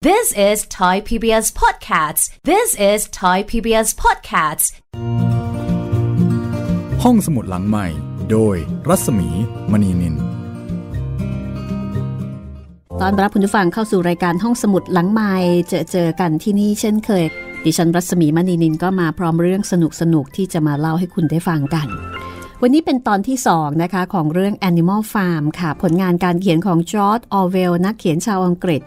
This is Thai PBS Podcasts. This is Thai PBS Podcasts. ห้องสมุดหลังใหม่ โดยรัศมีมณีนิน ตอนรับคุณผู้ฟังเข้าสู่รายการห้องสมุดหลังใหม่เจอเจอกันที่นี่เช่นเคย ดิฉันรัศมีมณีนินก็มาพร้อมเรื่องสนุกสนุกๆที่จะมาเล่าให้คุณได้ฟังกัน วันนี้เป็นตอนที่2นะคะของเรื่อง Animal Farm ค่ะ ผลงานการเขียนของจอร์ดออเวลนักเขียนชาวอังกฤษ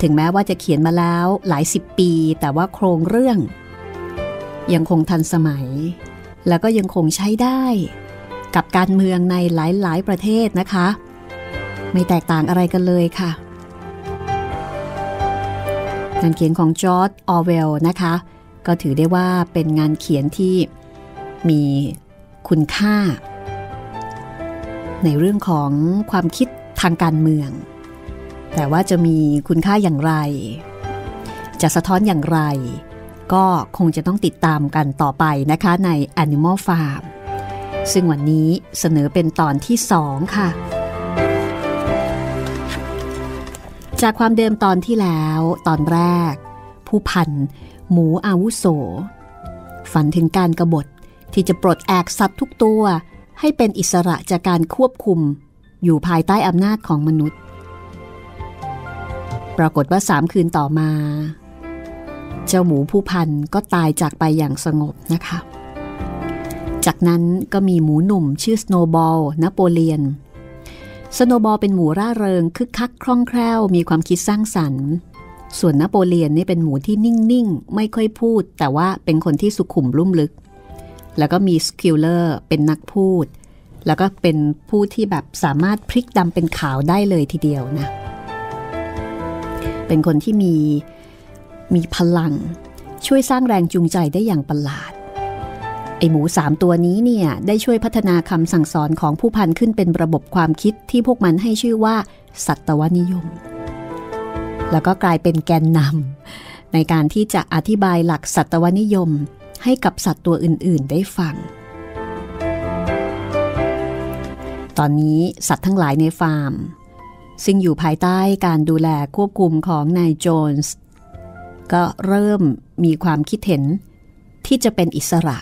ถึงแม้ว่าจะเขียนมาแล้วหลายสิบปี แต่ว่าโครงเรื่อง ยังคงทันสมัย แล้วก็ยังคงใช้ได้ กับการเมืองในหลายๆ ประเทศนะคะ ไม่แตกต่างอะไรกันเลยค่ะงานเขียนของจอร์ดออเวลนะคะ ก็ถือได้ว่าเป็นงานเขียนที่มีคุณค่า ในเรื่องของความคิดทางการเมือง แต่ว่าจะมีคุณค่าอย่างไร จะสะท้อนอย่างไร ก็คงจะต้องติดตามกันต่อไปนะคะใน Animal Farm ซึ่งวันนี้เสนอเป็นตอนที่ 2 ค่ะ จากความเดิมตอนที่แล้วตอนแรก ผู้พันหมูอาวุโส ฝันถึงการกรบฏที่จะปลดแอกสัตว์ทุกตัว ให้เป็นอิสระจากการควบคุม อยู่ภายใต้อำนาจของมนุษย์ ปรากฏว่าสามคืนต่อมา เจ้าหมูผู้พันก็ตายจากไปอย่างสงบนะคะ จากนั้นก็มีหมูหนุ่มชื่อสโนบอลนโปเลียน สโนบอลเป็นหมูร่าเริงคึกคักคล่องแคล่วมีความคิดสร้างสรรค์ ส่วนนโปเลียนนี่เป็นหมูที่นิ่ง ๆ ไม่ค่อยพูด แต่ว่าเป็นคนที่สุขุมลุ่มลึก แล้วก็มีสควิลเลอร์เป็นนักพูดแล้วก็เป็นผู้ที่แบบสามารถพลิกดำเป็นขาวได้เลยทีเดียวนะ เป็นคนที่มีมีพลัง ช่วยสร้างแรงจูงใจได้อย่างประหลาด ไอ้หมูสามตัวนี้เนี่ย ได้ช่วยพัฒนาคำสั่งสอนของผู้พันขึ้นเป็นระบบความคิดที่พวกมันให้ชื่อว่า สัตวนิยม แล้วก็กลายเป็นแกนนำในการที่จะอธิบายหลักสัตวนิยม ให้กับสัตว์ตัวอื่น ๆ ได้ฟังตอนนี้สัตว์ทั้งหลายในฟาร์ม ซึ่งอยู่ภายใต้การดูแลควบคุมของนายโจนส์ก็เริ่มมีความคิดเห็นที่จะเป็นอิสระ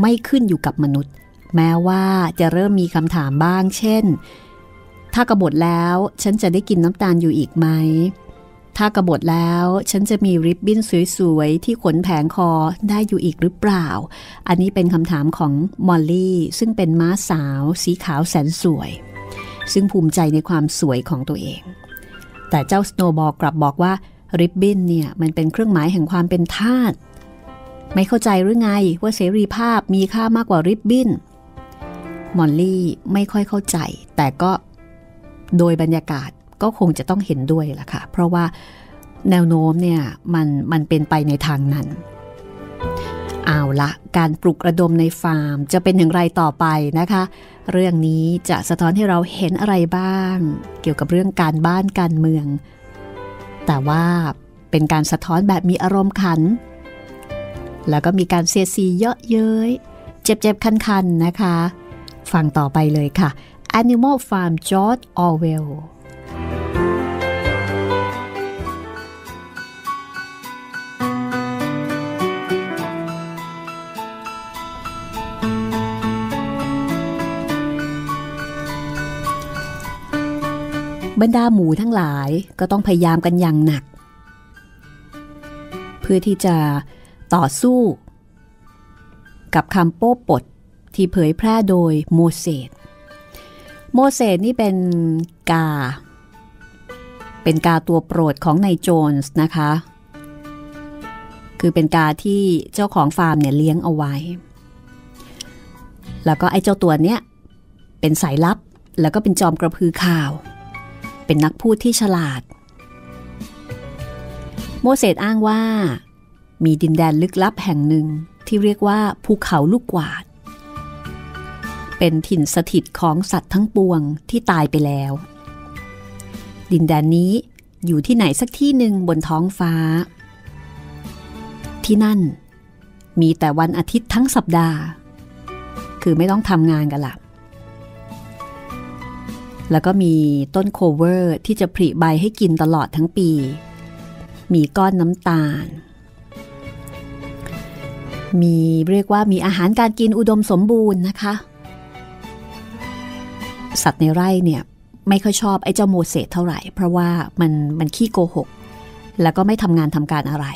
ไม่ขึ้นอยู่กับมนุษย์ แม้ว่าจะเริ่มมีคำถามบ้าง เช่น ถ้ากบฏแล้วฉันจะได้กินน้ำตาลอยู่อีกไหม ถ้ากบฏแล้วฉันจะมีริบบิ้นสวยๆ ที่ขนแผงคอได้อยู่อีกหรือเปล่า อันนี้เป็นคำถามของมอลลี่ซึ่งเป็นม้าสาวสีขาวแสนสวย ซึ่งภูมิใจในความสวยของตัวเอง แต่เจ้าสโนบอลกลับบอกว่าริบบิ้นเนี่ยมันเป็นเครื่องหมายแห่งความเป็นทาสไม่เข้าใจหรือไงว่าเสรีภาพมีค่ามากกว่าริบบิ้นมอลลี่ไม่ค่อยเข้าใจ แต่ก็โดยบรรยากาศก็คงจะต้องเห็นด้วยล่ะค่ะ เพราะว่าแนวโน้มเนี่ยมันมันเป็นไปในทางนั้น เอาละการปลุกระดมในฟาร์มจะเป็นอย่างไรต่อไปนะคะ เรื่องนี้จะสะท้อนให้เราเห็นอะไรบ้าง เกี่ยวกับเรื่องการบ้านการเมือง แต่ว่าเป็นการสะท้อนแบบมีอารมณ์ขัน แล้วก็มีการเสียสีเยอะเย้ย เจ็บๆ คันๆ นะคะ ฟังต่อไปเลยค่ะ Animal Farm George Orwell บรรดาหมูทั้งหลายก็ต้องพยายามกันอย่างหนัก เพื่อที่จะต่อสู้ กับคำโป้ปดที่เผยแพร่โดยโมเสสโมเสสนี่เป็นกา เป็นกาตัวโปรดของนายโจนส์นะคะ คือเป็นกาที่เจ้าของฟาร์มเนี่ยเลี้ยงเอาไว้ แล้วก็ไอ้เจ้าตัวเนี้ยเป็นสายลับแล้วก็เป็นจอมกระพือข่าว เป็นนักพูดที่ฉลาด โมเสสอ้างว่า มีดินแดนลึกลับแห่งหนึ่งที่เรียกว่าภูเขาลูกกวาด เป็นถิ่นสถิตของสัตว์ทั้งปวงที่ตายไปแล้ว ดินแดนนี้อยู่ที่ไหนสักที่หนึ่งบนท้องฟ้า ที่นั่นมีแต่วันอาทิตย์ทั้งสัปดาห์ คือไม่ต้องทำงานกันละ แล้วก็มีต้นโคเวอร์ที่จะผลิใบให้กินตลอดทั้งปี มีก้อนน้ำตาล มีเรียกว่ามีอาหารการกินอุดมสมบูรณ์นะคะ สัตว์ในไร่เนี่ยไม่ค่อยชอบไอ้เจ้าโมเสสเท่าไหร่ เพราะว่ามันมันขี้โกหก แล้วก็ไม่ทำงานทำการอะไร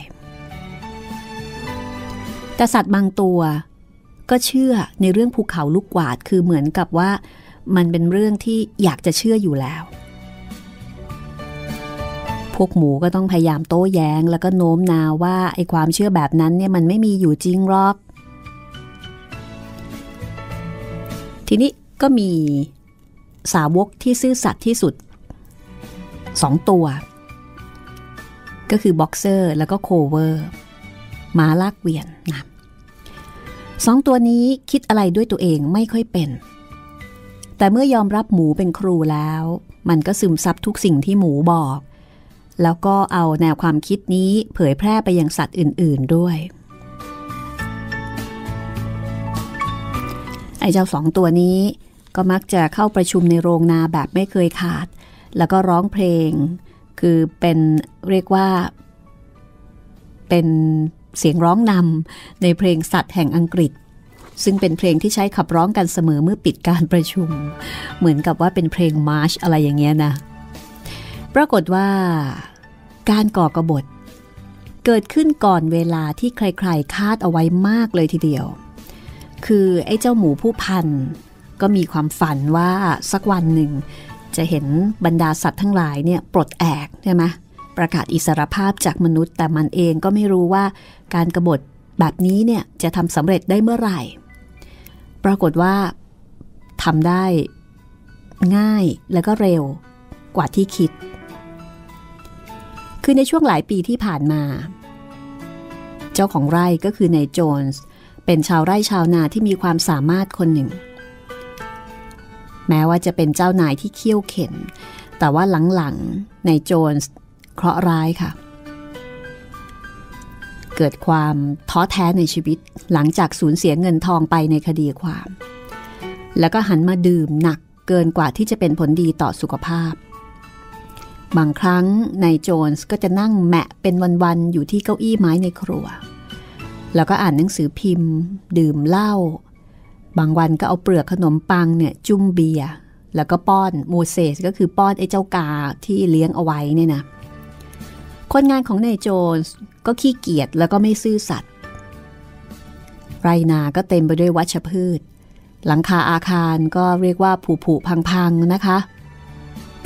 แต่สัตว์บางตัวก็เชื่อในเรื่องภูเขาลูกกวาดคือเหมือนกับว่า มันเป็นเรื่องที่อยากจะเชื่ออยู่แล้ว พวกหมูก็ต้องพยายามโต้แย้ง แล้วก็โน้มน้าวว่าไอ้ความเชื่อแบบนั้นเนี่ยมันไม่มีอยู่จริงหรอก ทีนี้ก็มีสาวกที่ซื่อสัตย์ที่สุดสองตัว ก็คือบ็อกเซอร์แล้วก็โคลเวอร์ม้าลากเกวียนนะสองตัวนี้คิดอะไรด้วยตัวเองไม่ค่อยเป็น แต่เมื่อยอมรับหมูเป็นครูแล้ว มันก็ซึมซับทุกสิ่งที่หมูบอก แล้วก็เอาแนวความคิดนี้เผยแพร่ไปยังสัตว์อื่น ๆด้วย ไอ้เจ้าสองตัวนี้ ก็มักจะเข้าประชุมในโรงนาแบบไม่เคยขาด แล้วก็ร้องเพลง คือเป็นเรียกว่า เป็นเสียงร้องนำในเพลงสัตว์แห่งอังกฤษ ซึ่งเป็นเพลงที่ใช้ขับร้องกันเสมอเมื่อปิดการประชุม เหมือนกับว่าเป็นเพลงมาร์ชอะไรอย่างเงี้ยนะ ปรากฏว่า การก่อกบฏ เกิดขึ้นก่อนเวลาที่ใครๆ คาดเอาไว้มากเลยทีเดียว คือไอ้เจ้าหมูผู้พันก็มีความฝันว่าสักวันหนึ่ง จะเห็นบรรดาสัตว์ทั้งหลายเนี่ยปลดแอกใช่ไหมประกาศอิสรภาพจากมนุษย์ แต่มันเองก็ไม่รู้ว่าการกรบฏแบบนี้เนี่ยจะทำสำเร็จได้เมื่อไหร่ ปรากฏว่าทำได้ง่ายแล้วก็เร็วกว่าที่คิด คือในช่วงหลายปีที่ผ่านมา เจ้าของไร่ก็คือนายโจนส์เป็นชาวไร่ชาวนาที่มีความสามารถคนหนึ่ง แม้ว่าจะเป็นเจ้านายที่เคี่ยวเข็น แต่ว่าหลังๆนายโจนส์เคราะห์ร้ายค่ะ เกิดความท้อแท้ในชีวิต หลังจากสูญเสียเงินทองไปในคดีความ แล้วก็หันมาดื่มหนักเกินกว่าที่จะเป็นผลดีต่อสุขภาพ บางครั้งนายโจนส์ก็จะนั่งแมะเป็นวันๆอยู่ที่เก้าอี้ไม้ในครัว แล้วก็อ่านหนังสือพิมพ์ ดื่มเหล้าบางวันก็เอาเปลือกขนมปังเนี่ยจุ่มเบียร์แล้วก็ป้อนโมเสสก็คือป้อนไอ้เจ้ากาที่เลี้ยงเอาไว้เนี่ยนะ คนงานของนายโจนส์ก็ขี้เกียจแล้วก็ไม่ซื่อสัตย์ไรนาก็เต็มไปด้วยวัชพืช หลังคาอาคารก็เรียกว่าผุผุพังๆนะคะ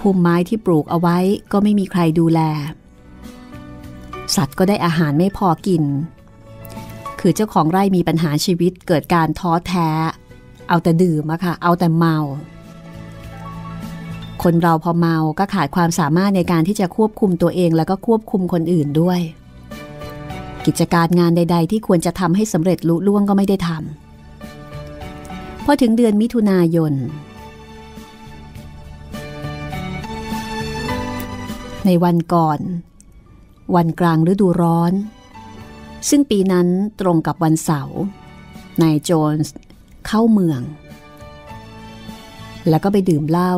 พุ่มไม้ที่ปลูกเอาไว้ก็ไม่มีใครดูแล สัตว์ก็ได้อาหารไม่พอกิน คือเจ้าของไร่มีปัญหาชีวิตเกิดการท้อแท้ เอาแต่ดื่มอะค่ะ เอาแต่เมา คนเราพอเมาก็ขาดความสามารถในการที่จะควบคุมตัวเองแล้วก็ควบคุมคนอื่นด้วย กิจการงานใด ๆ ที่ควรจะทำให้สำเร็จลุล่วงก็ไม่ได้ทำพอถึงเดือนมิถุนายน ในวันก่อน วันกลางฤดูร้อน ซึ่งปีนั้นตรงกับวันเสาร์นายโจนส์เข้าเมือง แล้วก็ไปดื่มเหล้า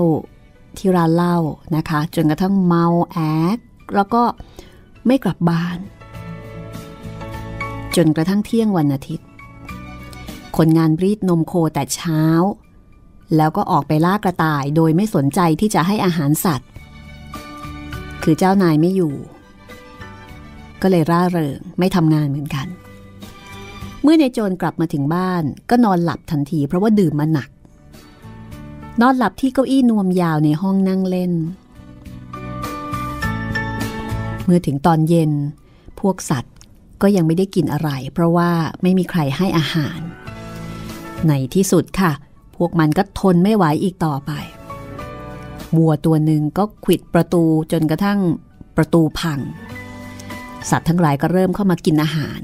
ที่ร้านเหล้านะคะ จนกระทั่งเมาแอกแล้วก็ไม่กลับบ้าน จนกระทั่งเที่ยงวันอาทิตย์ คนงานรีดนมโคแต่เช้า แล้วก็ออกไปล่ากระต่ายโดยไม่สนใจที่จะให้อาหารสัตว์ คือเจ้านายไม่อยู่ ก็เลยร่าเริงไม่ทำงานเหมือนกัน เมื่อในโจรกลับมาถึงบ้านก็นอนหลับทันทีเพราะว่าดื่มมาหนัก นอนหลับที่เก้าอี้นวมยาวในห้องนั่งเล่น เมื่อถึงตอนเย็น พวกสัตว์ก็ยังไม่ได้กินอะไร เพราะว่าไม่มีใครให้อาหาร ในที่สุดค่ะ พวกมันก็ทนไม่ไหวอีกต่อไปวัวตัวหนึ่งก็ขิดประตูจนกระทั่งประตูพัง สัตว์ทั้งหลายก็เริ่มเข้ามากินอาหาร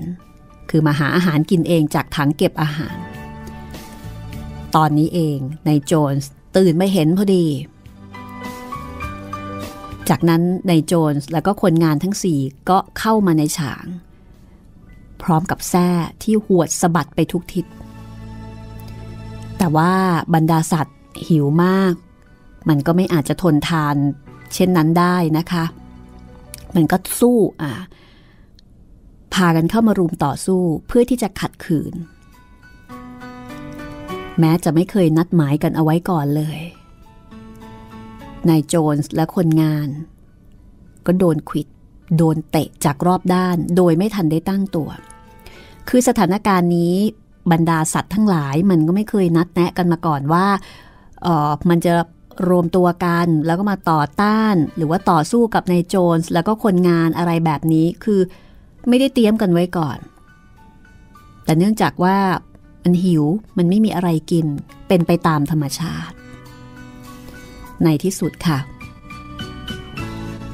คือมาหาอาหารกินเองจากถังเก็บอาหาร ตอนนี้เองในโจนส์ ตื่นไม่เห็นพอดี จากนั้นนายโจนส์และก็คนงานทั้งสี่ก็เข้ามาในฉาง พร้อมกับแส้ที่หวดสะบัดไปทุกทิศ แต่ว่าบรรดาสัตว์หิวมาก มันก็ไม่อาจจะทนทานเช่นนั้นได้นะคะ มันก็สู้อ่าพากันเข้ามารุมต่อสู้เพื่อที่จะขัดขืน แม้จะไม่เคยนัดหมายกันเอาไว้ก่อนเลยนายโจนส์และคนงาน ก็โดนขิด โดนเตะจากรอบด้าน โดยไม่ทันได้ตั้งตัว คือสถานการณ์นี้บรรดาสัตว์ทั้งหลายมันก็ไม่เคยนัดแนะกันมาก่อนว่าเออมันจะรวมตัวกันแล้วก็มาต่อต้าน หรือว่าต่อสู้กับนายโจนส์แล้วก็คนงานอะไรแบบนี้คือไม่ได้เตรียมกันไว้ก่อน แต่เนื่องจากว่า มันหิวมันไม่มีอะไรกิน เป็นไปตามธรรมชาติ ในที่สุดค่ะ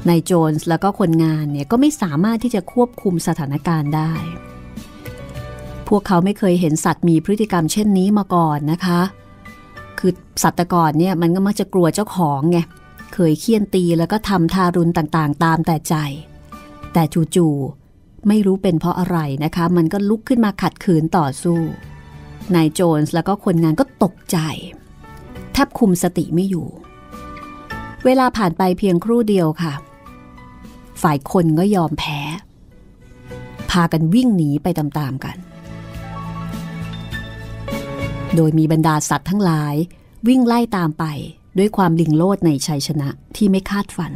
นายโจนส์แล้วก็คนงานเนี่ยก็ไม่สามารถที่จะควบคุมสถานการณ์ได้ พวกเขาไม่เคยเห็นสัตว์มีพฤติกรรมเช่นนี้มาก่อนนะคะ คือสัตว์ตะกอนเนี่ยมันก็มักจะกลัวเจ้าของไง เคยเคี่ยนตีแล้วก็ทำทารุณต่างๆ ตามแต่ใจ แต่จู่ๆไม่รู้เป็นเพราะอะไรนะคะ มันก็ลุกขึ้นมาขัดขืนต่อสู้ นายโจนส์แล้วก็คนงานก็ตกใจ แทบคุมสติไม่อยู่ เวลาผ่านไปเพียงครู่เดียวค่ะ ฝ่ายคนก็ยอมแพ้ พากันวิ่งหนีไปตามๆกัน โดยมีบรรดาสัตว์ทั้งหลาย วิ่งไล่ตามไปด้วยความลิงโลดในชัยชนะที่ไม่คาดฝัน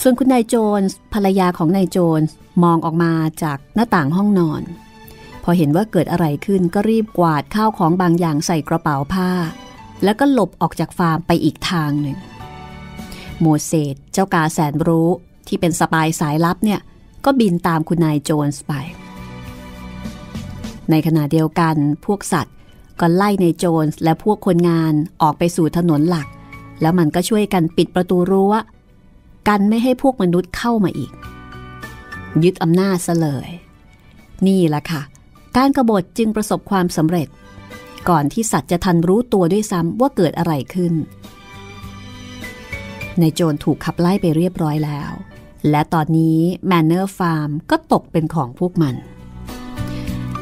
ส่วนคุณนายโจนส์ภรรยาของนายโจนส์ มองออกมาจากหน้าต่างห้องนอน พอเห็นว่าเกิดอะไรขึ้นก็รีบกวาดข้าวของบางอย่างใส่กระเป๋าผ้า แล้วก็หลบออกจากฟาร์มไปอีกทางหนึ่ง โมเสสเจ้ากาแสนรู้ที่เป็นสปายสายลับเนี่ยก็บินตามคุณนายโจนส์ไป ในขณะเดียวกันพวกสัตว์ก็ไล่ในโจนส์และพวกคนงานออกไปสู่ถนนหลัก แล้วมันก็ช่วยกันปิดประตูรั้วกันไม่ให้พวกมนุษย์เข้ามาอีก ยึดอำนาจซะเลย นี่แหละค่ะ การกรบฏจึงประสบความสำเร็จ ก่อนที่สัตว์จะทันรู้ตัวด้วยซ้ำว่าเกิดอะไรขึ้น ในโจรถูกขับไล่ไปเรียบร้อยแล้ว และตอนนี้แมนเนอร์ฟาร์มก็ตกเป็นของพวกมัน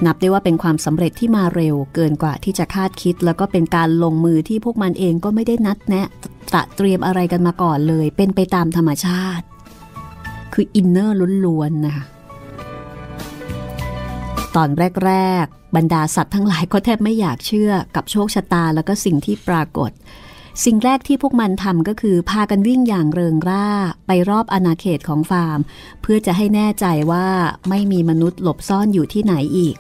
นับได้ว่าเป็นความสำเร็จที่มาเร็วเกินกว่าที่จะคาดคิด แล้วก็เป็นการลงมือที่พวกมันเองก็ไม่ได้นัดแนะตระเตรียมอะไรกันมาก่อนเลย เป็นไปตามธรรมชาติ คือ inner ล้วนๆนะคะตอนแรก ๆ บรรดาสัตว์ทั้งหลายก็แทบไม่อยากเชื่อกับโชคชะตาแล้วก็สิ่งที่ปรากฏ สิ่งแรกที่พวกมันทำก็คือพากันวิ่งอย่างเริงร่าไปรอบอาณาเขตของฟาร์ม เพื่อจะให้แน่ใจว่าไม่มีมนุษย์หลบซ่อนอยู่ที่ไหนอีก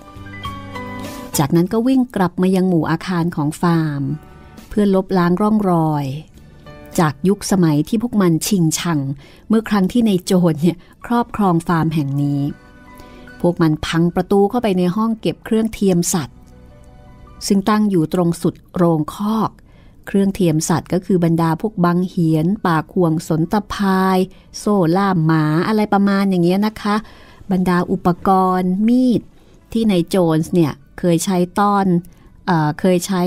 จากนั้นก็วิ่งกลับมายังหมู่อาคารของฟาร์ม เพื่อลบล้างร่องรอย จากยุคสมัยที่พวกมันชิงชัง เมื่อครั้งที่ในโจรเนี่ยครอบครองฟาร์มแห่งนี้ พวกมันพังประตูเข้าไปในห้องเก็บเครื่องเทียมสัตว์ ซึ่งตั้งอยู่ตรงสุดโรงคอก เครื่องเทียมสัตว์ก็คือบรรดาพวกบังเหียน ปากห่วงสนตะพาย โซ่ล่ามหมาอะไรประมาณอย่างเงี้ยนะคะ บรรดาอุปกรณ์ มีด ที่ในโจนส์เนี่ยเคยใช้ตอนเอเคยใช้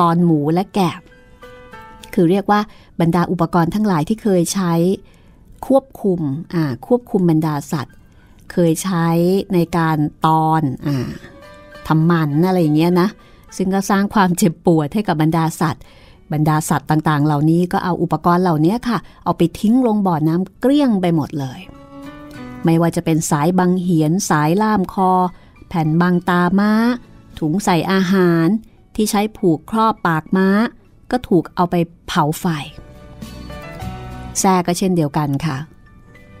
ตอนหมูและแกะคือเรียกว่า บรรดาอุปกรณ์ทั้งหลายที่เคยใช้ควบคุมควบคุมบรรดาสัตว์ เคยใช้ในการตอนอทำมันอะไรอย่างเงี้ยนะซึ่งก็สร้างความเจ็บปวดให้กับบรรดาสัตว์ บรรดาสัตว์ต่างๆ เหล่านี้ก็เอาอุปกรณ์เหล่านี้ค่ะ เอาไปทิ้งลงบ่อน้ำเกลี้ยงไปหมดเลย ไม่ว่าจะเป็นสายบังเหียน สายล่ามคอ แผ่นบางตาม้า ถุงใส่อาหารที่ใช้ผูกครอบปากม้า ก็ถูกเอาไปเผาไฟ แซ่ก็เช่นเดียวกันค่ะ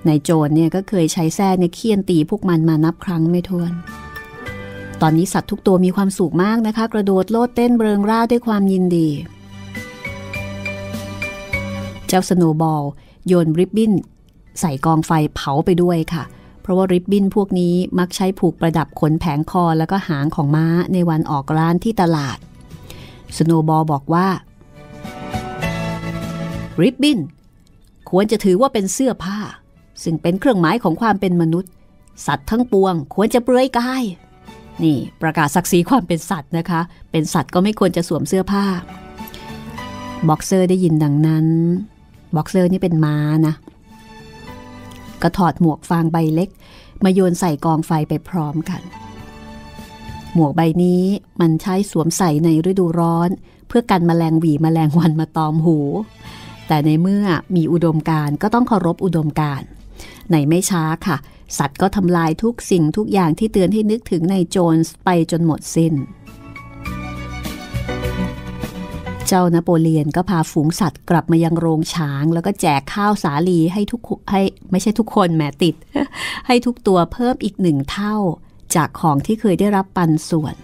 ในโจรเนี่ยก็เคยใช้แส้ในเคี่ยนตีพวกมันมานับครั้งไม่ถ้วน ตอนนี้สัตว์ทุกตัวมีความสุขมากนะคะ กระโดดโลดเต้นเบิงร่าด้วยความยินดี เจ้าสโนบอลโยนริบบิ้น ใส่กองไฟเผาไปด้วยค่ะ เพราะว่าริบบิ้นพวกนี้มักใช้ผูกประดับขนแผงคอแล้วก็หางของม้าในวันออกร้านที่ตลาดสโนบอลบอกว่าริบบิ้น ควรจะถือว่าเป็นเสื้อผ้า ซึ่งเป็นเครื่องหมายของความเป็นมนุษย์ สัตว์ทั้งปวง ควรจะเปลือยกาย นี่ประกาศศักดิ์ศรีความเป็นสัตว์นะคะ เป็นสัตว์ก็ไม่ควรจะสวมเสื้อผ้า บ็อกเซอร์ได้ยินดังนั้น บ็อกเซอร์นี่เป็นม้านะ ก็ถอดหมวกฟางใบเล็ก มาโยนใส่กองไฟไปพร้อมกัน หมวกใบนี้มันใช้สวมใส่ในฤดูร้อน เพื่อกันแมลงหวี่แมลงวันมาตอมหู แต่ในเมื่อมีอุดมการก็ต้องเคารพอุดมการในไม่ช้าค่ะ สัตว์ก็ทำลายทุกสิ่งทุกอย่างที่เตือนให้นึกถึงในโจนส์ไปจนหมดสิน้น เจ้านโปเลียนก็พาฝูงสัตว์กลับมายังโรงช้าง แล้วก็แจกข้าวสาลีให้ทุกให้ไม่ใช่ทุกคนแหมติด ให้ทุกตัวเพิ่มอีกหนึ่งเท่า จากของที่เคยได้รับปันส่วน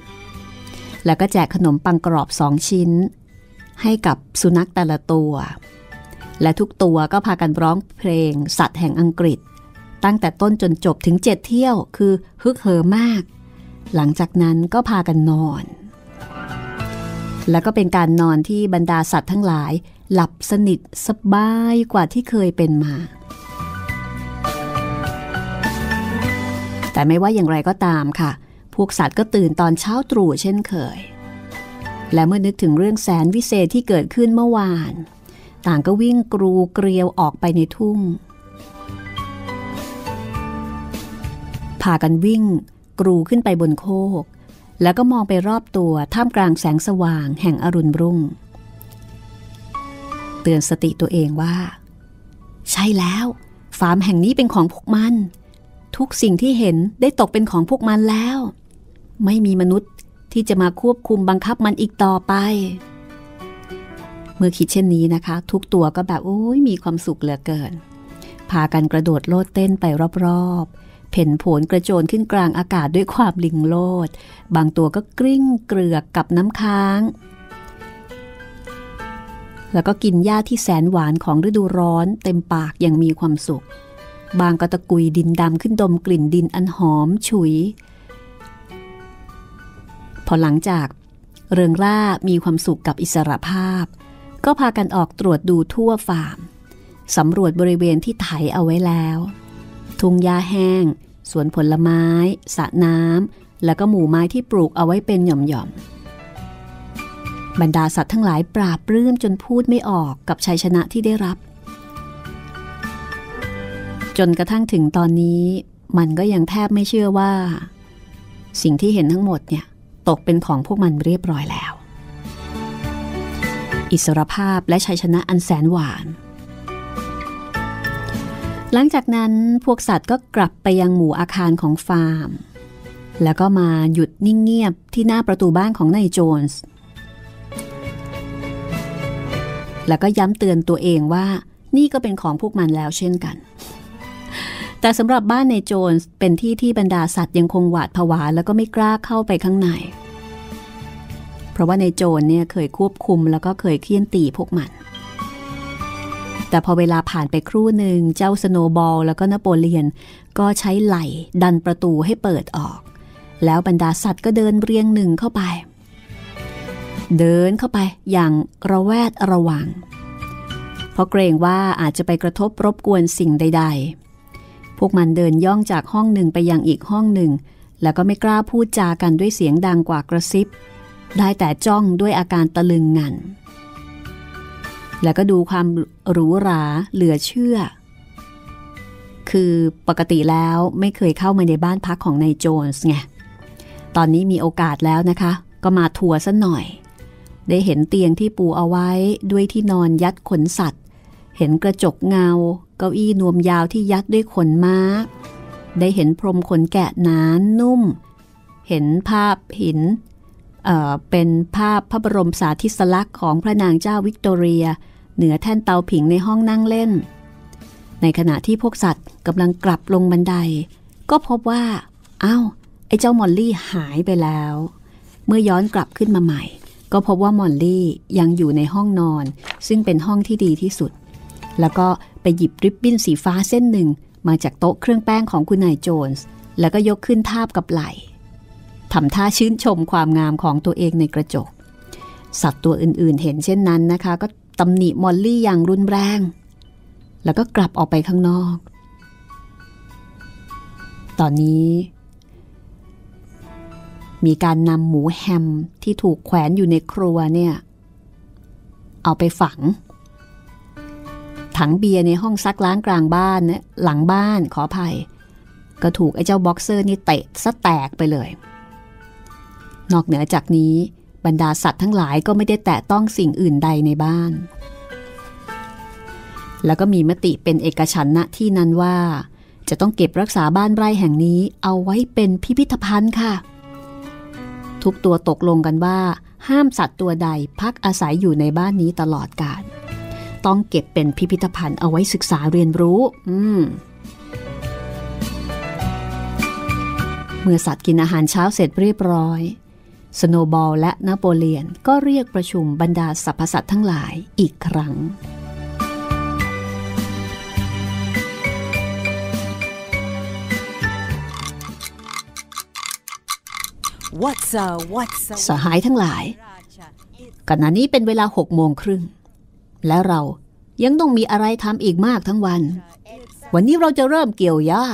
แล้วก็แจกขนมปังกรอบสองชิ้น ให้กับสุนัขแต่ละตัว และทุกตัวก็พากันร้องเพลงสัตว์แห่งอังกฤษ ตั้งแต่ต้นจนจบถึงเจ็ดเที่ยวคือฮึกเหิมมาก หลังจากนั้นก็พากันนอน แล้วก็เป็นการนอนที่บรรดาสัตว์ทั้งหลาย หลับสนิทสบายกว่าที่เคยเป็นมา แต่ไม่ว่าอย่างไรก็ตามค่ะ พวกสัตว์ก็ตื่นตอนเช้าตรู่เช่นเคย และเมื่อนึกถึงเรื่องแสนวิเศษที่เกิดขึ้นเมื่อวาน ต่างก็วิ่งกรูเกลียวออกไปในทุ่ง พากันวิ่งกรูขึ้นไปบนโคก แล้วก็มองไปรอบตัวท่ามกลางแสงสว่างแห่งอรุณรุ่ง เตือนสติตัวเองว่า ใช่แล้ว ฟาร์มแห่งนี้เป็นของพวกมัน ทุกสิ่งที่เห็นได้ตกเป็นของพวกมันแล้ว ไม่มีมนุษย์ที่จะมาควบคุมบังคับมันอีกต่อไป เมื่อคิดเช่นนี้นะคะ ทุกตัวก็แบบโอ้ยมีความสุขเหลือเกิน พากันกระโดดโลดเต้นไปรอบๆเพ่นผลกระโจนขึ้นกลางอากาศด้วยความลิงโลด บางตัวก็กริ้งเกลือกกับน้ำค้าง แล้วก็กินหญ้าที่แสนหวานของฤดูร้อนเต็มปากอย่างมีความสุข บางก็ตะกุยดินดำขึ้นดมกลิ่นดินอันหอมฉุย พอหลังจากเริงร่ามีความสุขกับอิสรภาพ ก็พากันออกตรวจดูทั่วฟาร์มสำรวจบริเวณที่ไถเอาไว้แล้ว ทุ่งหญ้าแห้ง สวนผลไม้สระน้ำแล้วก็หมู่ไม้ที่ปลูกเอาไว้เป็นหย่อมๆบรรดาสัตว์ทั้งหลายปราบปลื้มจนพูดไม่ออกกับชัยชนะที่ได้รับ จนกระทั่งถึงตอนนี้ มันก็ยังแทบไม่เชื่อว่า สิ่งที่เห็นทั้งหมดเนี่ย ตกเป็นของพวกมันเรียบร้อยแล้ว อิสรภาพและชัยชนะอันแสนหวาน หลังจากนั้นพวกสัตว์ก็กลับไปยังหมู่อาคารของฟาร์ม แล้วก็มาหยุดนิ่งเงียบที่หน้าประตูบ้านของนายโจนส์แล้วก็ย้ำเตือนตัวเองว่านี่ก็เป็นของพวกมันแล้วเช่นกัน แต่สำหรับบ้านในโจนส์เป็นที่ที่บรรดาสัตว์ยังคงหวาดผวาแล้วก็ไม่กล้าเข้าไปข้างใน ราะว่าในโจนเนี่ยเคยควบคุมแล้วก็เคยเคี่ยนตีพวกมัน แต่พอเวลาผ่านไปครู่หนึ่งเจ้าสโนบอลแล้วก็นโปเลียน ก็ใช้ไหล่ดันประตูให้เปิดออก แล้วบรรดาสัตว์ก็เดินเรียงหนึ่งเข้าไป เดินเข้าไปอย่างระแวดระวัง เพราะเกรงว่าอาจจะไปกระทบรบกวนสิ่งใด ๆ พวกมันเดินย่องจากห้องหนึ่งไปยังอีกห้องหนึ่ง แล้วก็ไม่กล้าพูดจากันด้วยเสียงดังกว่ากระซิบ ได้แต่จ้องด้วยอาการตะลึงงัน แล้วก็ดูความหรูหราเหลือเชื่อ คือปกติแล้วไม่เคยเข้ามาในบ้านพักของนายโจนส์ไง ตอนนี้มีโอกาสแล้วนะคะ ก็มาทัวร์ซะหน่อย ได้เห็นเตียงที่ปูเอาไว้ด้วยที่นอนยัดขนสัตว์ เห็นกระจกเงา เก้าอี้นวมยาวที่ยัดด้วยขนม้า ได้เห็นพรมขนแกะหนานุ่ม เห็นภาพหิน เเป็นภาพพระบรมสาธิสลักษณ์ของพระนางเจ้าวิกตอเรีย เหนือแท่นเตาผิงในห้องนั่งเล่น ในขณะที่พวกสัตว์กำลังกลับลงบันได ก็พบว่าอา้าวไอ้เจ้ามอลลี่หายไปแล้ว เมื่อย้อนกลับขึ้นมาใหม่ ก็พบว่ามอลลี่ยังอยู่ในห้องนอน ซึ่งเป็นห้องที่ดีที่สุด แล้วก็ไปหยิบริบบิ้นสีฟ้าเส้นหนึ่งมาจากโต๊ะเครื่องแป้งของคุณนายโจนส์แล้วก็ยกขึ้นทาบกับไหล่ ทำท่าชื่นชมความงามของตัวเองในกระจก สัตว์ตัวอื่นๆ เห็นเช่นนั้นนะคะ ก็ตำหนิมอลลี่อย่างรุนแรง แล้วก็กลับออกไปข้างนอก ตอนนี้ มีการนำหมูแฮมที่ถูกแขวนอยู่ในครัวเนี่ย เอาไปฝังถังเบียร์ในห้องซักล้างกลางบ้านเนี่ยหลังบ้านขออภัย ก็ถูกไอ้เจ้าบ็อกเซอร์นี่เตะซะแตกไปเลย นอกเหนือจากนี้บรรดาสัตว์ทั้งหลายก็ไม่ได้แตะต้องสิ่งอื่นใดในบ้าน แล้วก็มีมติเป็นเอกฉันนะที่นั้นว่า จะต้องเก็บรักษาบ้านไร่แห่งนี้เอาไว้เป็นพิพิธภัณฑ์ค่ะ ทุกตัวตกลงกันว่า ห้ามสัตว์ตัวใดพักอาศัยอยู่ในบ้านนี้ตลอดกาลต้องเก็บเป็นพิพิธภัณฑ์เอาไว้ศึกษาเรียนรู้ อืมเมื่อสัตว์กินอาหารเช้าเสร็จเรียบร้อย สโนบอลและนโปเลียนก็เรียกประชุมบรรดาสรรพสัตว์ทั้งหลายอีกครั้ง What's a what's a สหายทั้งหลายขณะนี้เป็นเวลาหกโมงครึ่ง และเรายังต้องมีอะไรทำอีกมากทั้งวัน วันนี้เราจะเริ่มเกี่ยวหญ้า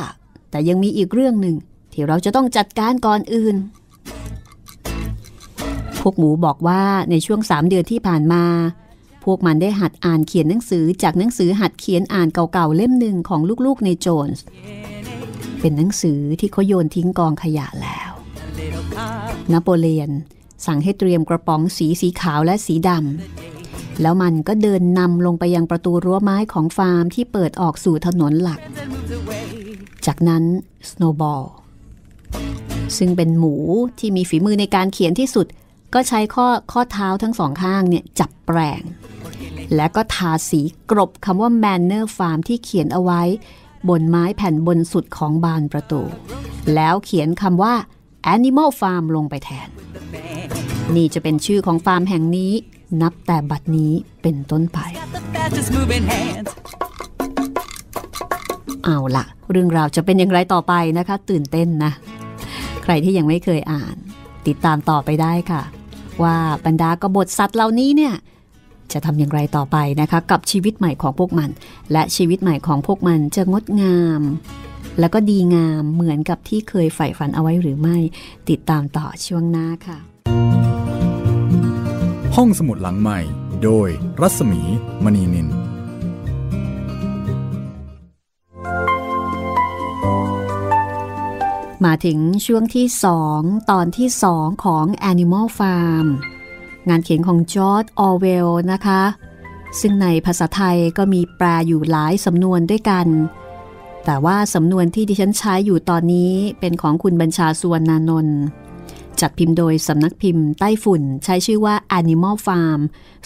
แต่ยังมีอีกเรื่องหนึ่งที่เราจะต้องจัดการก่อนอื่นพ วกหมูบอกว่าในช่วงสามเดือนที่ผ่านมา พวกมันได้หัดอ่านเขียนหนังสือจากหนังสือหัดเขียนอ่านเก่าๆเล่มหนึ่งของลูกๆในโจนส์เป็นหนังสือที่เขาโยนทิ้งกองขยะแล้ว นโปเลียนสั่งให้เตรียมกระป๋องสีสีขาวและสีดำแล้วมันก็เดินนำลงไปยังประตูรั้วไม้ของฟาร์มที่เปิดออกสู่ถนนหลัก จากนั้นสโนบอลซึ่งเป็นหมูที่มีฝีมือในการเขียนที่สุด ก็ใช้ข้อข้อเท้าทั้งสองข้างเนี่ยจับแปรงและก็ทาสีกรบคำว่า Manor Farm ที่เขียนเอาไว้ บนไม้แผ่นบนสุดของบานประตู แล้วเขียนคำว่า Animal Farm ลงไปแทน นี่จะเป็นชื่อของฟาร์มแห่งนี้ นับแต่บัดนี้เป็นต้นไป เอาละเรื่องราวจะเป็นอย่างไรต่อไปนะคะ ตื่นเต้นนะ ใครที่ยังไม่เคยอ่าน ติดตามต่อไปได้ค่ะ ว่าบรรดากบฏสัตว์เหล่านี้เนี่ยจะทำอย่างไรต่อไปนะคะ กับชีวิตใหม่ของพวกมัน และชีวิตใหม่ของพวกมันจะงดงาม และก็ดีงามเหมือนกับที่เคยใฝ่ฝันเอาไว้หรือไม่ ติดตามต่อช่วงหน้าค่ะ ห้องสมุดหลังใหม่ โดยรัศมีมณีนิน มาถึงช่วงที่2ตอนที่2ของ Animal Farm งานเขียนของจอร์ดออเวลนะคะ ซึ่งในภาษาไทยก็มีแปลอยู่หลายสำนวนด้วยกัน แต่ว่าสำนวนที่ดิฉันใช้อยู่ตอนนี้เป็นของคุณบัญชาสุวรรณานนท์จัดพิมพ์โดยสำนักพิมพ์ใต้ฝุ่น ใช้ชื่อว่า Animal Farm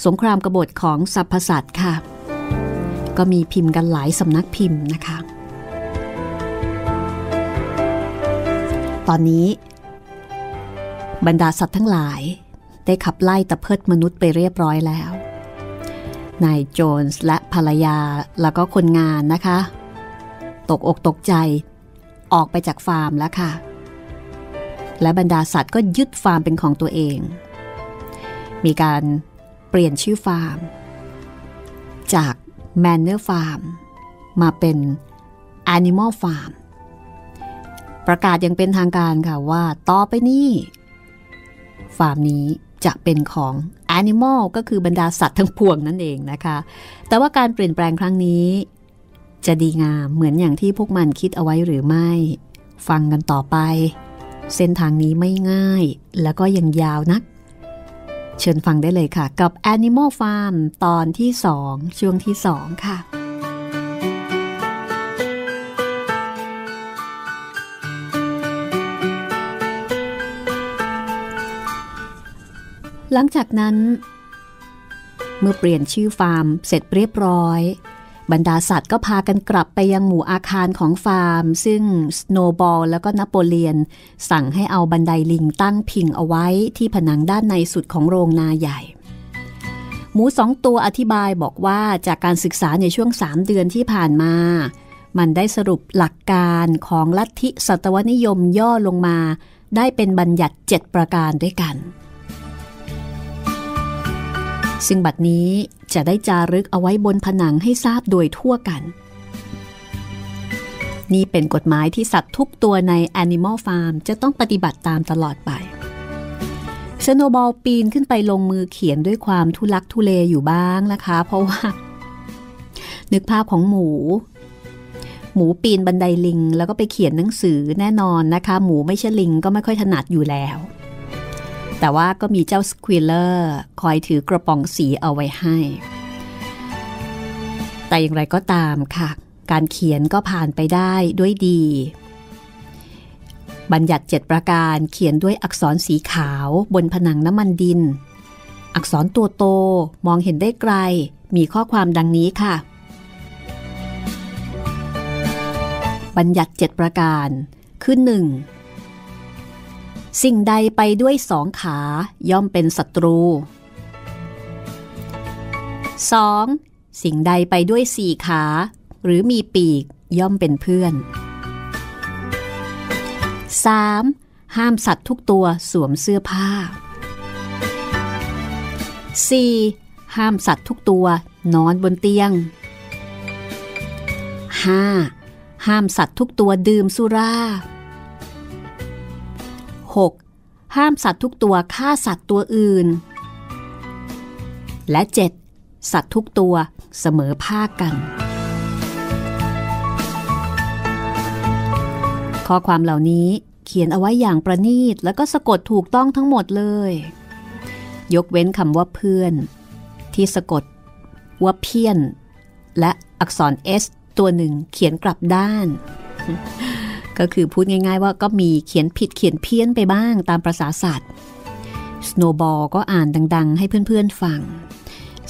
สงครามกบฏของสรรพสัตว์ค่ะ ก็มีพิมพ์กันหลายสำนักพิมพ์นะคะ ตอนนี้ บรรดาสัตว์ทั้งหลาย ได้ขับไล่ตะเพิดมนุษย์ไปเรียบร้อยแล้ว นายโจนส์และภรรยาแล้วก็คนงานนะคะ ตกอกตกใจ ออกไปจากฟาร์มแล้วค่ะ และบรรดาสัตว์ก็ยึดฟาร์มเป็นของตัวเอง มีการเปลี่ยนชื่อฟาร์ม จาก Manor Farm มาเป็น Animal Farm ประกาศยังเป็นทางการค่ะว่าต่อไปนี้ฟาร์มนี้จะเป็นของ Animal ก็คือบรรดาสัตว์ทั้งปวงนั่นเองนะคะ แต่ว่าการเปลี่ยนแปลงครั้งนี้ จะดีงามเหมือนอย่างที่พวกมันคิดเอาไว้หรือไม่ ฟังกันต่อไป เส้นทางนี้ไม่ง่าย แล้วก็ยังยาวนัก เชิญฟังได้เลยค่ะ กับ Animal Farm ตอนที่ 2 ช่วงที่ 2 ค่ะ หลังจากนั้น เมื่อเปลี่ยนชื่อฟาร์มเสร็จเรียบร้อย บรรดาสัตว์ก็พากันกลับไปยังหมู่อาคารของฟาร์ม ซึ่งสโนบอลแล้วก็นโปเลียน สั่งให้เอาบันไดลิงตั้งพิงเอาไว้ที่ผนังด้านในสุดของโรงนาใหญ่ หมูสองตัวอธิบายบอกว่าจากการศึกษาในช่วง 3 เดือนที่ผ่านมามันได้สรุปหลักการของลัทธิสัตวนิยมย่อลงมา ได้เป็นบัญญัติ 7 ประการด้วยกัน ซึ่งบัดนี้จะได้จารึกเอาไว้บนผนังให้ทราบโดยทั่วกัน นี่เป็นกฎหมายที่สัตว์ทุกตัวใน Animal Farm จะต้องปฏิบัติตามตลอดไปสโนบอลปีนขึ้นไปลงมือเขียนด้วยความทุลักทุเลอยู่บ้างนะคะ เพราะว่า นึกภาพของหมู หมูปีนบันไดลิง แล้วก็ไปเขียนหนังสือแน่นอนนะคะ หมูไม่ใช่ลิงก็ไม่ค่อยถนัดอยู่แล้ว แต่ว่าก็มีเจ้าสควิลเลอร์คอยถือกระป๋องสีเอาไว้ให้ แต่อย่างไรก็ตามค่ะ การเขียนก็ผ่านไปได้ด้วยดี บัญญัติเจ็ดประการเขียนด้วยอักษรสีขาวบนผนังน้ำมันดิน อักษรตัวโตมองเห็นได้ไกล มีข้อความดังนี้ค่ะ บัญญัติเจ็ดประการคือหนึ่ง สิ่งใดไปด้วยสองขาย่อมเป็นศัตรู 2. สิ่งใดไปด้วยสี่ขา หรือมีปีกย่อมเป็นเพื่อน 3. ห้ามสัตว์ทุกตัวสวมเสื้อผ้า 4. ห้ามสัตว์ทุกตัวนอนบนเตียง 5. ห้ามสัตว์ทุกตัวดื่มสุรา 6. ห้ามสัตว์ทุกตัวฆ่าสัตว์ตัวอื่น และ 7. สัตว์ทุกตัวเสมอภาคกัน ข้อความเหล่านี้เขียนเอาไว้อย่างประณีตแล้วก็สะกดถูกต้องทั้งหมดเลย ยกเว้นคำว่าเพื่อน ที่สะกดว่าเพี้ยน และอักษร S ตัวหนึ่งเขียนกลับด้าน ก็คือพูดง่าย ๆ ว่าก็มีเขียนผิดเขียนเพี้ยนไปบ้างตามประษาสัตว์ Snowball ก็อ่านดัง ๆ ให้เพื่อนๆฟัง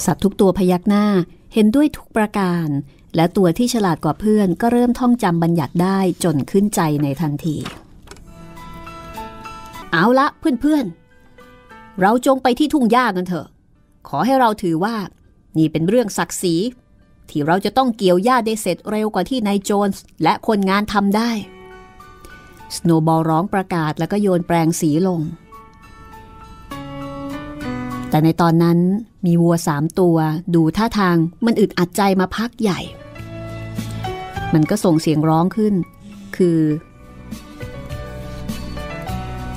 สัตว์ทุกตัวพยักหน้าเห็นด้วยทุกประการ และตัวที่ฉลาดกว่าเพื่อน ก็เริ่มท่องจำบัญญัติได้จนขึ้นใจในทันที เอาละเพื่อนๆ เราจงไปที่ทุ่งหญ้ากันเถอะ ขอให้เราถือว่า นี่เป็นเรื่องศักดิ์ศรีที่เราจะต้องเกี่ยวหญ้าได้เสร็จเร็วกว่าที่นายโจนส์และคนงานทำได้ สโนบอลร้องประกาศแล้วก็โยนแปลงสีลง แต่ในตอนนั้นมีวัวสามตัวดูท่าทางมันอึดอัดใจมาพักใหญ่ มันก็ส่งเสียงร้องขึ้น คือ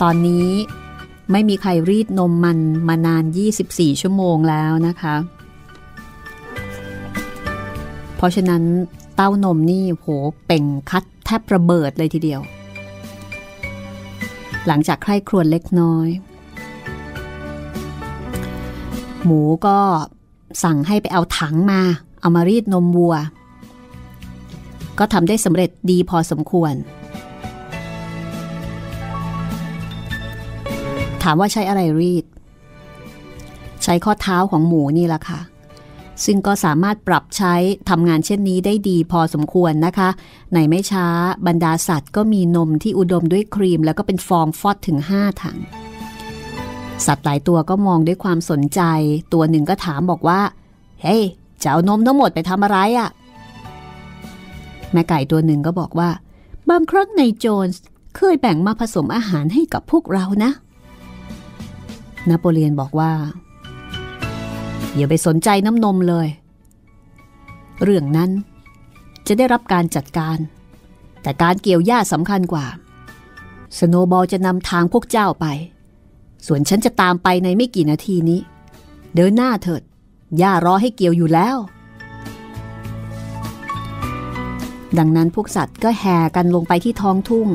ตอนนี้ไม่มีใครรีดนมมันมานาน 24 ชั่วโมงแล้วนะคะ เพราะฉะนั้นเต้านมนี่โหเป่งคัดแทบระเบิดเลยทีเดียว หลังจากใคร่ครวญเล็กน้อย หมูก็สั่งให้ไปเอาถังมา เอามารีดนมวัว ก็ทำได้สำเร็จดีพอสมควร ถามว่าใช้อะไรรีด ใช้ข้อเท้าของหมูนี่ละค่ะ ซึ่งก็สามารถปรับใช้ทำงานเช่นนี้ได้ดีพอสมควรนะคะ ในไม่ช้าบรรดาสัตว์ก็มีนมที่อุดมด้วยครีม แล้วก็เป็นฟองฟอดถึง 5 ถัง สัตว์หลายตัวก็มองด้วยความสนใจ ตัวหนึ่งก็ถามบอกว่า เฮ้ยจะเอานมทั้งหมดไปทำอะไรอะ่ะ แม่ไก่ตัวหนึ่งก็บอกว่า บางครั้งในโจนส์เคยแบ่งมาผสมอาหารให้กับพวกเรานะ นโปเลียนบอกว่า อย่าไปสนใจน้ำนมเลย เรื่องนั้นจะได้รับการจัดการ แต่การเกี่ยวหญ้าสำคัญกว่า สโนบอลจะนำทางพวกเจ้าไป ส่วนฉันจะตามไปในไม่กี่นาทีนี้ เดินหน้าเถิดหญ้ารอให้เกี่ยวอยู่แล้ว ดังนั้นพวกสัตว์ก็แห่กันลงไปที่ท้องทุ่ง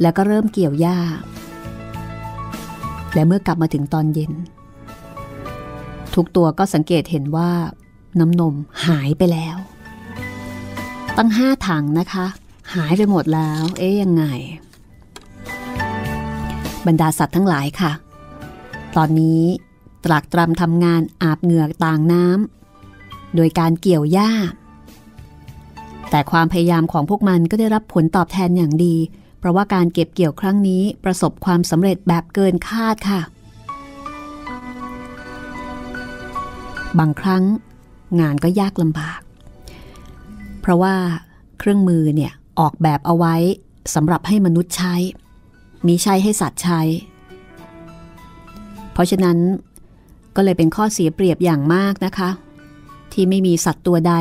แล้วก็เริ่มเกี่ยวหญ้า และเมื่อกลับมาถึงตอนเย็น ทุกตัวก็สังเกตเห็นว่า น้ำนมหายไปแล้ว ตั้งห้าถังนะคะ หายไปหมดแล้ว เอ๊ยยังไง บรรดาสัตว์ทั้งหลายค่ะ ตอนนี้ตรากตรำทำงานอาบเหงื่อต่างน้ำโดยการเกี่ยวหญ้า แต่ความพยายามของพวกมันก็ได้รับผลตอบแทนอย่างดี เพราะว่าการเก็บเกี่ยวครั้งนี้ประสบความสำเร็จแบบเกินคาดค่ะ บางครั้งงานก็ยากลำบาก เพราะว่าเครื่องมือเนี่ยออกแบบเอาไว้สำหรับให้มนุษย์ใช้ มีใช้ให้สัตว์ใช้ เพราะฉะนั้นก็เลยเป็นข้อเสียเปรียบอย่างมากนะคะ ที่ไม่มีสัตว์ตัวใด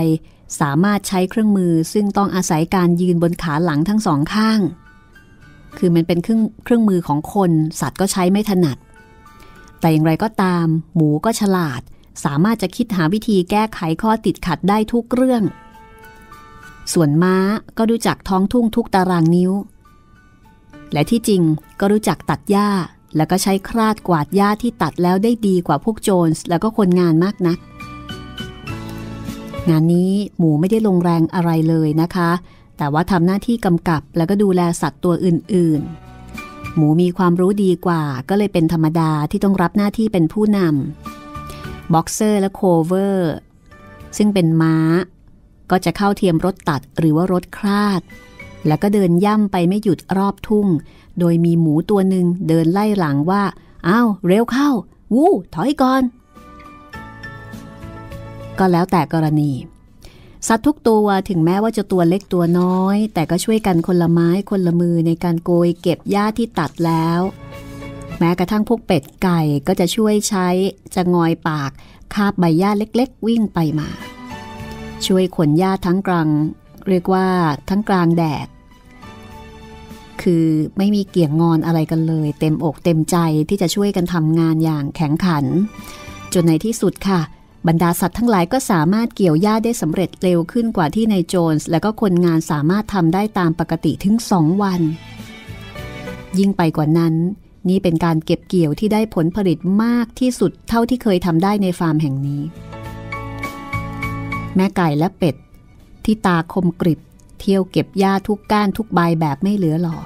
สามารถใช้เครื่องมือซึ่งต้องอาศัยการยืนบนขาหลังทั้งสองข้าง คือมันเป็นเครื่องเครื่องมือของคน สัตว์ก็ใช้ไม่ถนัด แต่อย่างไรก็ตาม หมูก็ฉลาด สามารถจะคิดหาวิธีแก้ไขข้อติดขัดได้ทุกเรื่อง ส่วนม้าก็รู้จักท้องทุ่งทุกตารางนิ้ว และที่จริงก็รู้จักตัดหญ้าแล้วก็ใช้คราดกวาดหญ้าที่ตัดแล้วได้ดีกว่าพวกโจนส์แล้วก็คนงานมากนัก งานนี้หมูไม่ได้ลงแรงอะไรเลยนะคะ แต่ว่าทำหน้าที่กำกับแล้วก็ดูแลสัตว์ตัวอื่น ๆ หมูมีความรู้ดีกว่าก็เลยเป็นธรรมดาที่ต้องรับหน้าที่เป็นผู้นำ บ็อกเซอร์และโคลเวอร์ ซึ่งเป็นม้า ก็จะเข้าเทียมรถตัดหรือว่ารถคลาด แล้วก็เดินย่ำไปไม่หยุดรอบทุ่ง โดยมีหมูตัวหนึ่งเดินไล่หลังว่าอ้าวเร็วเข้า วู้ถอยก่อน ก็แล้วแต่กรณี สัตว์ทุกตัวถึงแม้ว่าจะตัวเล็กตัวน้อย แต่ก็ช่วยกันคนละไม้คนละมือในการโกยเก็บหญ้าที่ตัดแล้ว แม้กระทั่งพวกเป็ดไก่ก็จะช่วยใช้จะงอยปากคาบใบหญ้าเล็กๆ วิ่งไปมา ช่วยขนหญ้าทั้งกลาง เรียกว่าทั้งกลางแดด คือไม่มีเกี่ยงงอนอะไรกันเลย เต็มอกเต็มใจที่จะช่วยกันทำงานอย่างแข็งขัน จนในที่สุดค่ะ บรรดาสัตว์ทั้งหลายก็สามารถเกี่ยวหญ้าได้สำเร็จเร็วขึ้นกว่าที่ในโจนส์และก็คนงานสามารถทำได้ตามปกติถึงสองวัน ยิ่งไปกว่านั้น นี่เป็นการเก็บเกี่ยวที่ได้ผลผลิตมากที่สุดเท่าที่เคยทำได้ในฟาร์มแห่งนี้ แม่ไก่และเป็ด ที่ตาคมกริบ เที่ยวเก็บหญ้าทุกก้านทุกใบแบบไม่เหลือหลอ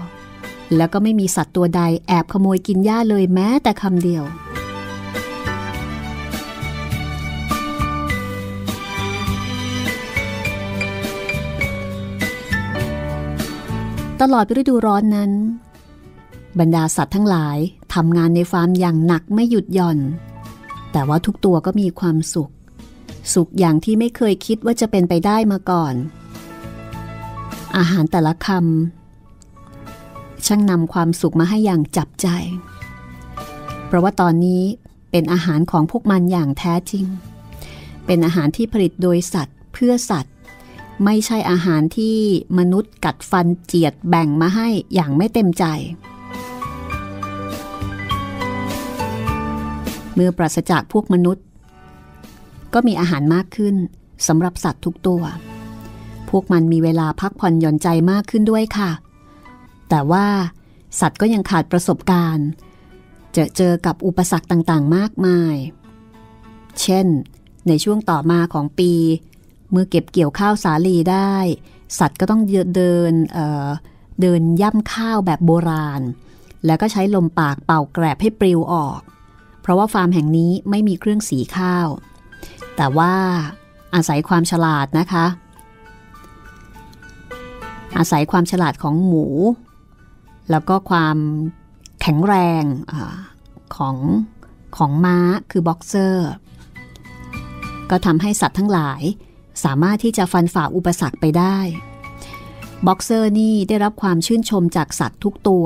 แล้วก็ไม่มีสัตว์ตัวใดแอบขโมยกินหญ้าเลยแม้แต่คำเดียว ตลอดฤดูร้อนนั้น บรรดาสัตว์ทั้งหลายทำงานในฟาร์มอย่างหนักไม่หยุดหย่อน แต่ว่าทุกตัวก็มีความสุข สุขอย่างที่ไม่เคยคิดว่าจะเป็นไปได้มาก่อน อาหารแต่ละคำช่างนำความสุขมาให้อย่างจับใจ เพราะว่าตอนนี้เป็นอาหารของพวกมันอย่างแท้จริง เป็นอาหารที่ผลิตโดยสัตว์เพื่อสัตว์ ไม่ใช่อาหารที่มนุษย์กัดฟันเจียดแบ่งมาให้อย่างไม่เต็มใจ เมื่อปราศจากพวกมนุษย์ ก็มีอาหารมากขึ้นสำหรับสัตว์ทุกตัว พวกมันมีเวลาพักผ่อนหย่อนใจมากขึ้นด้วยค่ะ แต่ว่าสัตว์ก็ยังขาดประสบการณ์จะเจอกับอุปสรรคต่างๆ มากมาย เช่น ในช่วงต่อมาของปี เมื่อเก็บเกี่ยวข้าวสาลีได้ สัตว์ก็ต้องเดินเเดินย่ำข้าวแบบโบราณ แล้วก็ใช้ลมปากเป่าแกรบให้ปลิวออก ราะว่าฟาร์มแห่งนี้ไม่มีเครื่องสีข้าว แต่ว่าอาศัยความฉลาดนะคะ อาศัยความฉลาดของหมู แล้วก็ความแข็งแรงอของของม้าคือบ็อกเซอร์ ก็ทำให้สัตว์ทั้งหลายสามารถที่จะฟันฝ่าอุปสรรคไปได้บ็อกเซอร์นี่ได้รับความชื่นชมจากสัตว์ทุกตัว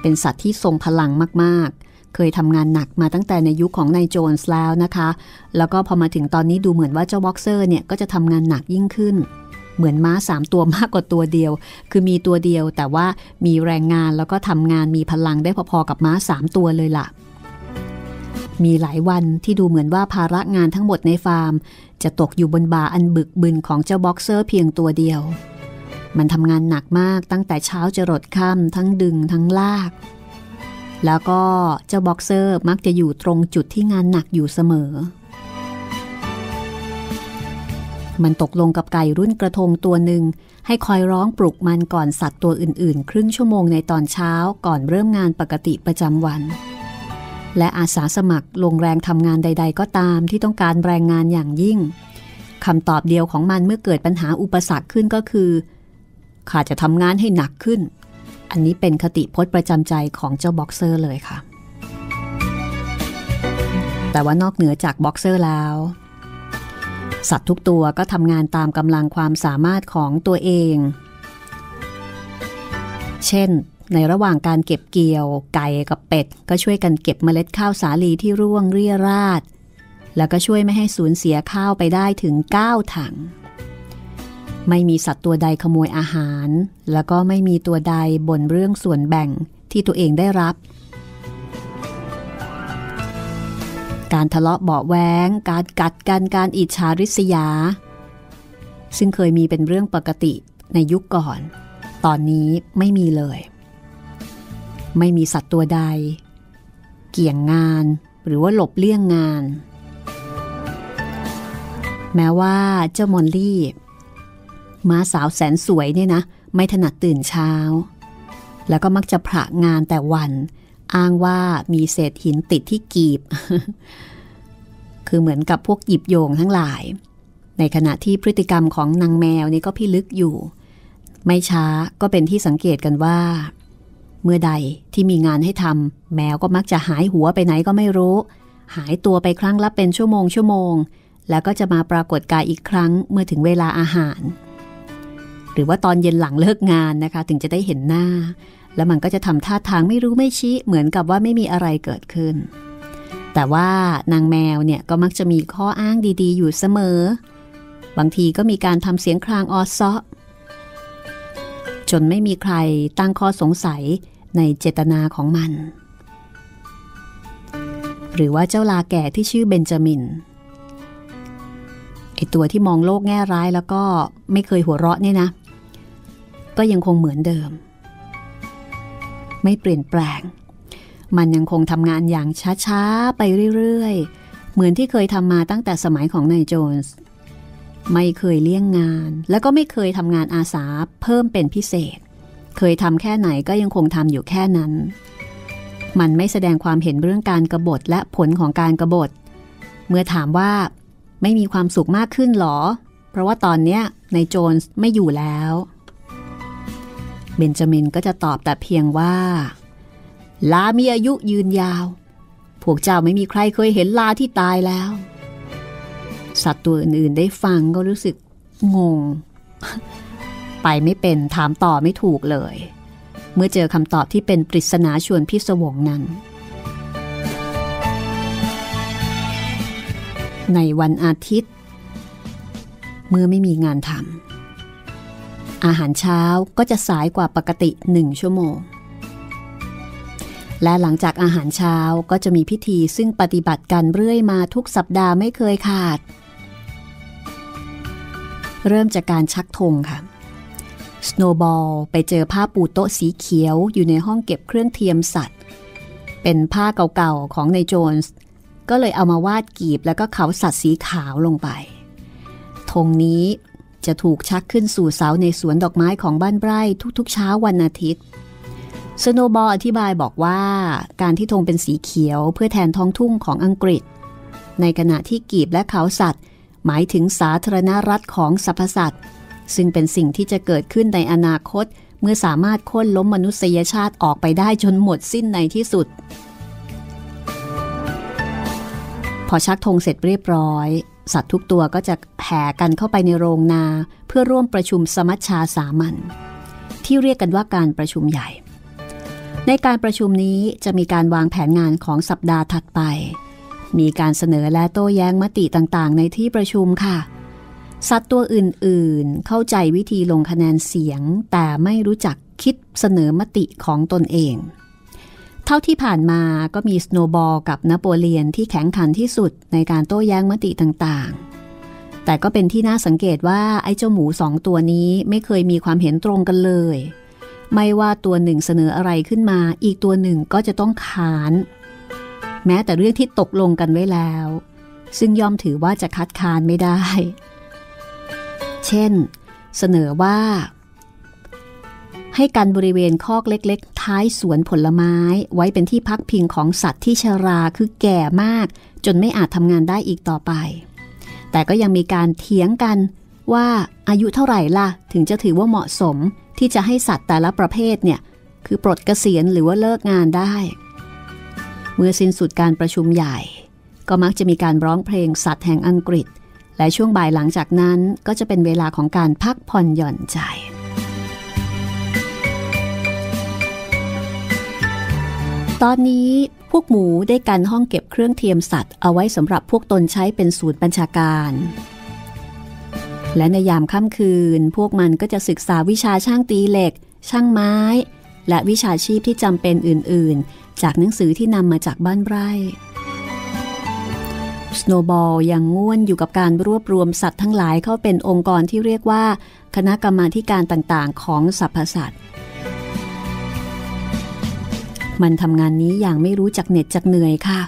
เป็นสัตว์ที่ทรงพลังมาก เคยทำงานหนักมาตั้งแต่ในยุคของนายโจนส์แล้วนะคะ แล้วก็พอมาถึงตอนนี้ดูเหมือนว่าเจ้าบ็อกเซอร์เนี่ยก็จะทำงานหนักยิ่งขึ้น เหมือนม้าสามตัวมากกว่าตัวเดียว คือมีตัวเดียวแต่ว่ามีแรงงานแล้วก็ทำงานมีพลังได้พอๆกับม้าสามตัวเลยล่ะ มีหลายวันที่ดูเหมือนว่าภาระงานทั้งหมดในฟาร์ม จะตกอยู่บนบ่าอันบึกบึนของเจ้าบ็อกเซอร์เพียงตัวเดียว มันทำงานหนักมากตั้งแต่เช้าจรดค่ำทั้งดึงทั้งลาก แล้วก็เจ้าบ็อกเซอร์มักจะอยู่ตรงจุดที่งานหนักอยู่เสมอ มันตกลงกับไก่รุ่นกระทงตัวหนึ่งให้คอยร้องปลุกมันก่อนสัตว์ตัวอื่นๆ ครึ่งชั่วโมงในตอนเช้าก่อนเริ่มงานปกติประจำวัน และอาสาสมัครลงแรงทำงานใด ๆ ก็ตามที่ต้องการแรงงานอย่างยิ่งคำตอบเดียวของมันเมื่อเกิดปัญหาอุปสรรคขึ้นก็คือข้าจะทำงานให้หนักขึ้น อันนี้เป็นคติพจน์ประจำใจของเจ้าบ็อกเซอร์เลยค่ะ แต่ว่านอกเหนือจากบ็อกเซอร์แล้ว สัตว์ทุกตัวก็ทำงานตามกำลังความสามารถของตัวเอง เช่น ในระหว่างการเก็บเกี่ยว ไก่กับเป็ด ก็ช่วยกันเก็บเมล็ดข้าวสาลีที่ร่วงเรี่ยราด แล้วก็ช่วยไม่ให้สูญเสียข้าวไปได้ถึง 9 ถัง ไม่มีสัตว์ตัวใดขโมยอาหาร แล้วก็ไม่มีตัวใดบ่นเรื่องส่วนแบ่งที่ตัวเองได้รับ การทะเลาะเบาะแวงการกัดกันการอิจฉาริษยา ซึ่งเคยมีเป็นเรื่องปกติในยุคก่อน ตอนนี้ไม่มีเลย ไม่มีสัตว์ตัวใด เกี่ยงงานหรือว่าหลบเลี่ยงงาน แม้ว่าเจ้ามอลลี่ ม้าสาวแสนสวยเนี่ยนะ ไม่ถนัดตื่นเช้า แล้วก็มักจะผละงานแต่วัน อ้างว่ามีเศษหินติดที่กีบ คือเหมือนกับพวกหยิบโยงทั้งหลาย ในขณะที่พฤติกรรมของนางแมวนี่ก็พิลึกอยู่ ไม่ช้าก็เป็นที่สังเกตกันว่า เมื่อใดที่มีงานให้ทำแมวก็มักจะหายหัวไปไหนก็ไม่รู้ หายตัวไปครั้งละเป็นชั่วโมงชั่วโมงแล้วก็จะมาปรากฏกายอีกครั้งเมื่อถึงเวลาอาหาร หรือว่าตอนเย็นหลังเลิกงานนะคะ ถึงจะได้เห็นหน้า แล้วมันก็จะทำท่าทางไม่รู้ไม่ชี้เหมือนกับว่าไม่มีอะไรเกิดขึ้น แต่ว่านางแมวเนี่ยก็มักจะมีข้ออ้างดีๆ อยู่เสมอ บางทีก็มีการทำเสียงครางออซะจนไม่มีใครตั้งข้อสงสัยในเจตนาของมัน หรือว่าเจ้าลาแก่ที่ชื่อเบนจามินไอตัวที่มองโลกแง่ร้ายแล้วก็ไม่เคยหัวเราะเนี่ยนะ ก็ยังคงเหมือนเดิม ไม่เปลี่ยนแปลง มันยังคงทำงานอย่างช้าๆ ไปเรื่อยๆ เหมือนที่เคยทำมาตั้งแต่สมัยของนายโจนส์ไม่เคยเลี่ยงงาน แล้วก็ไม่เคยทำงานอาสาเพิ่มเป็นพิเศษ เคยทำแค่ไหนก็ยังคงทำอยู่แค่นั้น มันไม่แสดงความเห็นเรื่องการกรบฏและผลของการกรบฏ เมื่อถามว่าไม่มีความสุขมากขึ้นหรอ เพราะว่าตอนเนี้ยนายโจนส์ไม่อยู่แล้ว เบนจามินก็จะตอบแต่เพียงว่า ลามีอายุยืนยาว พวกเจ้าไม่มีใครเคยเห็นลาที่ตายแล้ว สัตว์ตัวอื่นๆได้ฟังก็รู้สึกงง ไปไม่เป็นถามต่อไม่ถูกเลย เมื่อเจอคำตอบที่เป็นปริศนาชวนพิศวงนั้น ในวันอาทิตย์ เมื่อไม่มีงานทำ อาหารเช้าก็จะสายกว่าปกติหนึ่งชั่วโมง และหลังจากอาหารเช้าก็จะมีพิธีซึ่งปฏิบัติกันเรื่อยมาทุกสัปดาห์ไม่เคยขาด เริ่มจากการชักธงค่ะสโนบอลไปเจอผ้าปูโต๊ะสีเขียวอยู่ในห้องเก็บเครื่องเทียมสัตว์ เป็นผ้าเก่าๆของนายโจนส์ก็เลยเอามาวาดกีบแล้วก็เขาสัตว์สีขาวลงไปธงนี้ จะถูกชักขึ้นสู่เสาในสวนดอกไม้ของบ้านไร่ทุกๆ เช้าวันอาทิตย์สโนบอลอธิบายบอกว่าการที่ธงเป็นสีเขียวเพื่อแทนท้องทุ่งของอังกฤษ ในขณะที่กีบและเขาสัตว์ หมายถึงสาธารณรัฐของสรรพสัตว์ ซึ่งเป็นสิ่งที่จะเกิดขึ้นในอนาคตเมื่อสามารถค้นล้มมนุษยชาติออกไปได้จนหมดสิ้นในที่สุด พอชักธงเสร็จเรียบร้อย สัตว์ทุกตัวก็จะแห่กันเข้าไปในโรงนา เพื่อร่วมประชุมสมัชชาสามัญที่เรียกกันว่าการประชุมใหญ่ ในการประชุมนี้จะมีการวางแผนงานของสัปดาห์ถัดไป มีการเสนอและโต้แย้งมติต่างๆ ในที่ประชุมค่ะ สัตว์ตัวอื่นๆ เข้าใจวิธีลงคะแนนเสียง แต่ไม่รู้จักคิดเสนอมติของตนเอง เท่าที่ผ่านมาก็มีสโนบอลกับนโปเลียนที่แข็งขันที่สุดในการโต้แย้งมติต่างๆ แต่ก็เป็นที่น่าสังเกตว่าไอ้เจ้าหมูสองตัวนี้ไม่เคยมีความเห็นตรงกันเลย ไม่ว่าตัวหนึ่งเสนออะไรขึ้นมา อีกตัวหนึ่งก็จะต้องขาน แม้แต่เรื่องที่ตกลงกันไว้แล้ว ซึ่งยอมถือว่าจะคัดค้านไม่ได้ เช่น เสนอว่า ให้กันบริเวณคอกเล็กๆ ท้ายสวนผลไม้ ไว้เป็นที่พักพิงของสัตว์ที่ชราคือแก่มาก จนไม่อาจทำงานได้อีกต่อไป แต่ก็ยังมีการเถียงกันว่าอายุเท่าไหร่ล่ะ ถึงจะถือว่าเหมาะสมที่จะให้สัตว์แต่ละประเภทเนี่ย คือปลดเกษียณหรือว่าเลิกงานได้ เมื่อสิ้นสุดการประชุมใหญ่ ก็มักจะมีการร้องเพลงสัตว์แห่งอังกฤษ และช่วงบ่ายหลังจากนั้นก็จะเป็นเวลาของการพักผ่อนหย่อนใจ ตอนนี้พวกหมูได้กันห้องเก็บเครื่องเทียมสัตว์เอาไว้สำหรับพวกตนใช้เป็นศูนย์บัญชาการ และในยามค่ำคืน พวกมันก็จะศึกษาวิชาช่างตีเหล็ก ช่างไม้ และวิชาชีพที่จำเป็นอื่น ๆ จากหนังสือที่นำมาจากบ้านไร่สโนบอลยังง่วนอยู่กับการรวบรวมสัตว์ทั้งหลายเข้าเป็นองค์กรที่เรียกว่า คณะกรรมาการต่างๆ ของสรรพสัตว์ มันทำงานนี้อย่างไม่รู้จักเหน็ดจักเหนื่อยค่ะ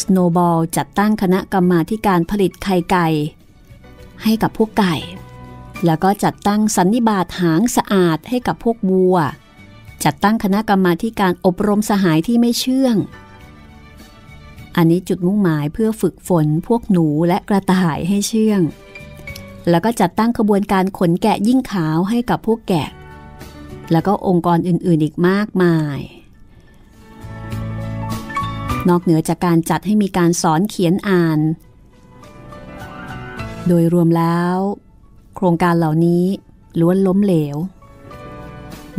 Snowball จัดตั้งคณะกรรมาธิการผลิตไข่ไก่ ให้กับพวกไก่ แล้วก็จัดตั้งสันนิบาตหางสะอาดให้กับพวกวัว จัดตั้งคณะกรรมาธิการอบรมสหายที่ไม่เชื่อง อันนี้จุดมุ่งหมายเพื่อฝึกฝนพวกหนูและกระต่ายให้เชื่อง แล้วก็จัดตั้งขบวนการขนแกะยิ่งขาวให้กับพวกแกะ แล้วก็องค์กรอื่นๆอีกมากมาย นอกเหนือจากการจัดให้มีการสอนเขียนอ่าน โดยรวมแล้ว โครงการเหล่านี้ล้วนล้มเหลว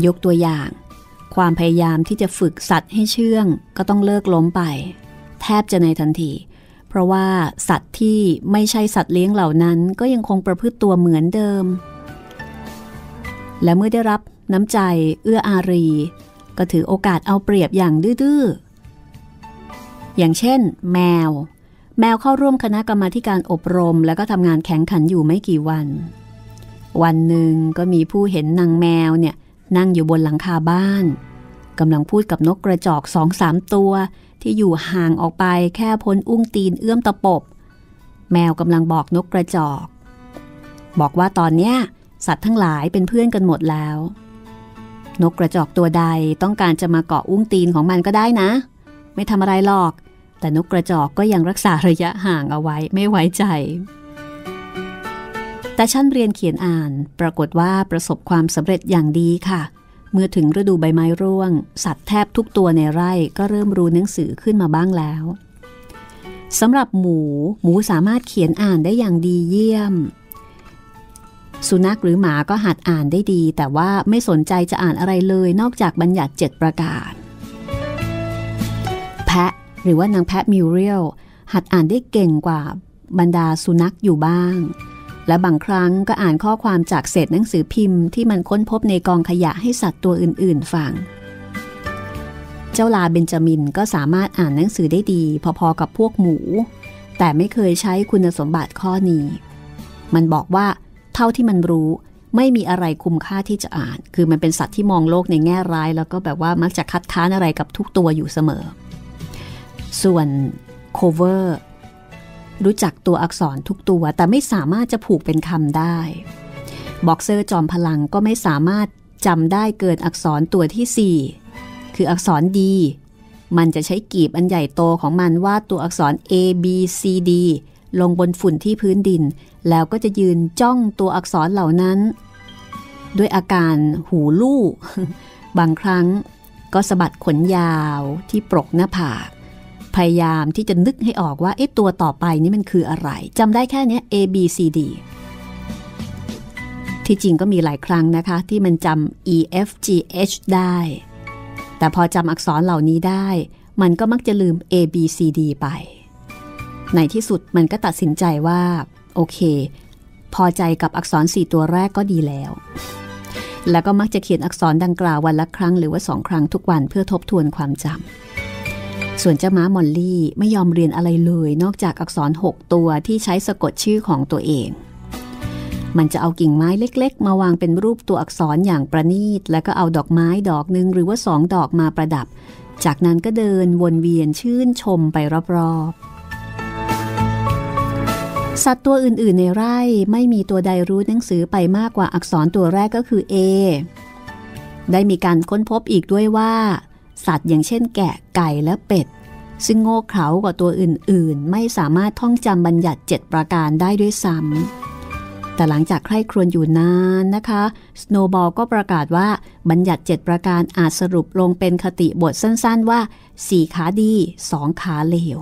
ยกตัวอย่าง ความพยายามที่จะฝึกสัตว์ให้เชื่องก็ต้องเลิกล้มไป แทบจะในทันทีเพราะว่าสัตว์ที่ไม่ใช่สัตว์เลี้ยงเหล่านั้นก็ยังคงประพฤติตัวเหมือนเดิม และเมื่อได้รับ น้ำใจเอื้ออารี ก็ถือโอกาสเอาเปรียบอย่างดื้อๆ อย่างเช่น แมว แมวเข้าร่วมคณะกรรมาการอบรม แล้วก็ทำงานแข่งขันอยู่ไม่กี่วัน วันหนึ่งก็มีผู้เห็นนางแมวเนี่ยนั่งอยู่บนหลังคาบ้านกำลังพูดกับนกกระจอกสองสามตัวที่อยู่ห่างออกไปแค่พ้นอุ้งตีนเอื้อมตะปบ แมวกำลังบอกนกกระจอก บอกว่าตอนเนี้ยสัตว์ทั้งหลายเป็นเพื่อนกันหมดแล้ว นกกระจอกตัวใดต้องการจะมาเกาะอุ้งตีนของมันก็ได้นะ ไม่ทำอะไรหรอก แต่นกกระจอกก็ยังรักษาระยะห่างเอาไว้ไม่ไว้ใจ แต่ชั้นเรียนเขียนอ่านปรากฏว่าประสบความสำเร็จอย่างดีค่ะ เมื่อถึงฤดูใบไม้ร่วง สัตว์แทบทุกตัวในไร่ก็เริ่มรู้หนังสือขึ้นมาบ้างแล้วสำหรับหมู หมูสามารถเขียนอ่านได้อย่างดีเยี่ยม สุนัขหรือหมาก็หัดอ่านได้ดี แต่ว่าไม่สนใจจะอ่านอะไรเลยนอกจากบัญญัติเจ็ดประการ แพะหรือว่านางแพะมิวเรียลหัดอ่านได้เก่งกว่าบรรดาสุนัขอยู่บ้าง และบางครั้งก็อ่านข้อความจากเศษหนังสือพิมพ์ที่มันค้นพบในกองขยะให้สัตว์ตัวอื่น ๆ ฟัง เจ้าลาเบนจามินก็สามารถอ่านหนังสือได้ดี พอๆกับพวกหมู แต่ไม่เคยใช้คุณสมบัติข้อนี้ มันบอกว่า เท่าที่มันรู้ไม่มีอะไรคุ้มค่าที่จะอ่าน คือมันเป็นสัตว์ที่มองโลกในแง่ร้าย แล้วก็แบบว่ามักจะคัดค้านอะไรกับทุกตัวอยู่เสมอ ส่วนโคลเวอร์รู้จักตัวอักษรทุกตัว แต่ไม่สามารถจะผูกเป็นคำได้บ็อกเซอร์จอมพลังก็ไม่สามารถจำได้เกินอักษรตัวที่ 4 คืออักษรดี มันจะใช้กีบอันใหญ่โตของมันวาดตัวอักษร A B C D ลงบนฝุ่นที่พื้นดิน แล้วก็จะยืนจ้องตัวอักษรเหล่านั้น ด้วยอาการหูลู่บางครั้งก็สะบัดขนยาวที่ปรกหน้าผาก พยายามที่จะนึกให้ออกว่าเอ๊ะตัวต่อไปนี่มันคืออะไรจำได้แค่นี้ A B C D ที่จริงก็มีหลายครั้งนะคะ ที่มันจำ E F G H ได้ แต่พอจำอักษรเหล่านี้ได้ มันก็มักจะลืม A B C D ไป ในที่สุดมันก็ตัดสินใจว่า โอเค พอใจกับอักษรสี่ตัวแรกก็ดีแล้ว แล้วก็มักจะเขียนอักษรดังกล่าววันละครั้งหรือว่าสองครั้งทุกวันเพื่อทบทวนความจำส่วนเจ้าม้ามอลลี่ไม่ยอมเรียนอะไรเลย นอกจากอักษร 6 ตัวที่ใช้สะกดชื่อของตัวเอง มันจะเอากิ่งไม้เล็ก ๆ มาวางเป็นรูปตัวอักษรอย่างประณีต แล้วก็เอาดอกไม้ดอกหนึ่งหรือว่าสองดอกมาประดับ จากนั้นก็เดินวนเวียนชื่นชมไปรอบๆ สัตว์ตัวอื่นๆในไร่ไม่มีตัวใดรู้หนังสือไปมากกว่าอักษรตัวแรกก็คือ A ได้มีการค้นพบอีกด้วยว่า สัตว์อย่างเช่นแกะไก่และเป็ด ซึ่งโง่เขลากว่าตัวอื่นๆ ไม่สามารถท่องจำบัญญัติ 7 ประการได้ด้วยซ้ำแต่หลังจากใคร่ครวญอยู่นานนะคะ Snowball ก็ประกาศว่าบัญญัติ 7 ประการอาจสรุปลงเป็นคติบทสั้นๆ ว่า 4 ขาดี 2 ขาเลว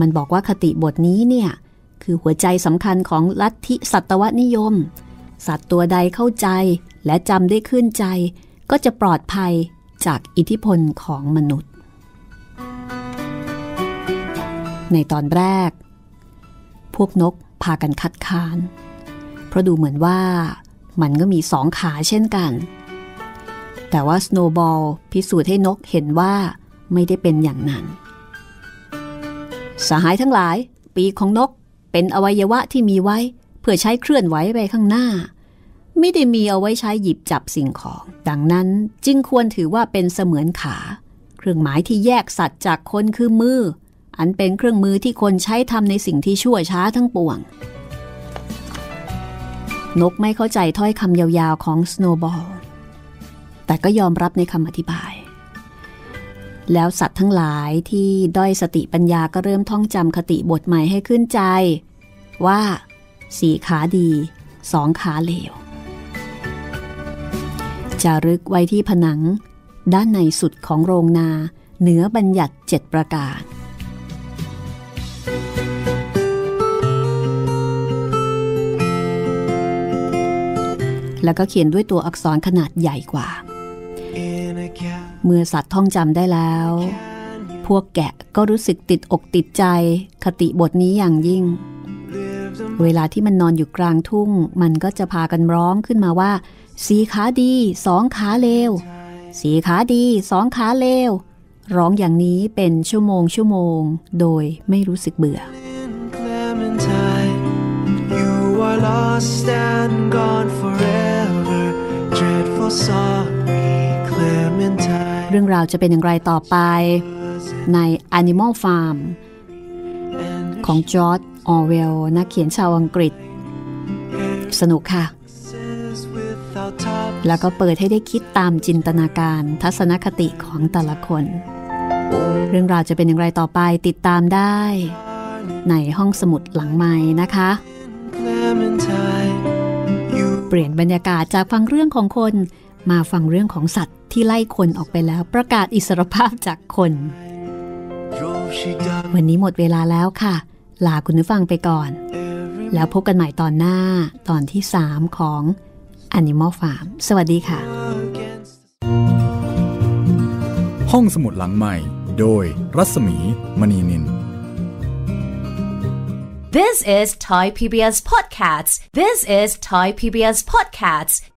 มันบอกว่าคติบทนี้เนี่ย คือหัวใจสำคัญของลัทธิสัตวนิยม สัตว์ตัวใดเข้าใจและจำได้ขึ้นใจ ก็จะปลอดภัยจากอิทธิพลของมนุษย์ ในตอนแรก พวกนกพากันคัดค้าน เพราะดูเหมือนว่ามันก็มีสองขาเช่นกัน แต่ว่าสโนบอลพิสูจน์ให้นกเห็นว่าไม่ได้เป็นอย่างนั้น สหายทั้งหลาย ปีกของนก เป็นอวัยวะที่มีไว้ เพื่อใช้เคลื่อนไหวไปข้างหน้า ไม่ได้มีเอาไว้ใช้หยิบจับสิ่งของ ดังนั้นจึงควรถือว่าเป็นเสมือนขา เครื่องหมายที่แยกสัตว์จากคนคือมือ อันเป็นเครื่องมือที่คนใช้ทำในสิ่งที่ชั่วช้าทั้งปวง นกไม่เข้าใจถ้อยคำยาวๆของ Snowball แต่ก็ยอมรับในคำอธิบาย แล้วสัตว์ทั้งหลายที่ด้อยสติปัญญาก็เริ่มท่องจำคติบทใหม่ให้ขึ้นใจ ว่าสี่ขาดีสองขาเลวจะรึกไว้ที่ผนัง ด้านในสุดของโรงนา เหนือบัญญัติเจ็ดประการ แล้วก็เขียนด้วยตัวอักษรขนาดใหญ่กว่า เมื่อสัตว์ท่องจำได้แล้ว พวกแกะก็รู้สึกติดอกติดใจคติบทนี้อย่างยิ่ง เวลาที่มันนอนอยู่กลางทุ่ง มันก็จะพากันร้องขึ้นมาว่า สีขาดีสองขาเลว สีขาดีสองขาเลว ร้องอย่างนี้เป็นชั่วโมงชั่วโมง โดยไม่รู้สึกเบื่อ Clementine, you are lost and gone forever. Dreadful sorry, Clementine. เรื่องราวจะเป็นอย่างไรต่อไปใน Animal Farm ของจอร์ดออเวลนักเขียนชาวอังกฤษ สนุกค่ะ แล้วก็เปิดให้ได้คิดตามจินตนาการทัศนคติของแต่ละคน เรื่องราวจะเป็นอย่างไรต่อไปติดตามได้ ในห้องสมุดหลังไม้นะคะ เปลี่ยนบรรยากาศจากฟังเรื่องของคน มาฟังเรื่องของสัตว์ที่ไล่คนออกไปแล้วประกาศอิสรภาพจากคน drove, she done วันนี้หมดเวลาแล้วค่ะ ลาคุณผู้ฟังไปก่อน every แล้วพบกันใหม่ตอนหน้าตอนที่ 3 ของ Animal Farm สวัสดีค่ะ against ห้องสมุดหลังใหม่ โดยรัศมีมณีนิน This is Thai PBS Podcasts. This is Thai PBS Podcasts.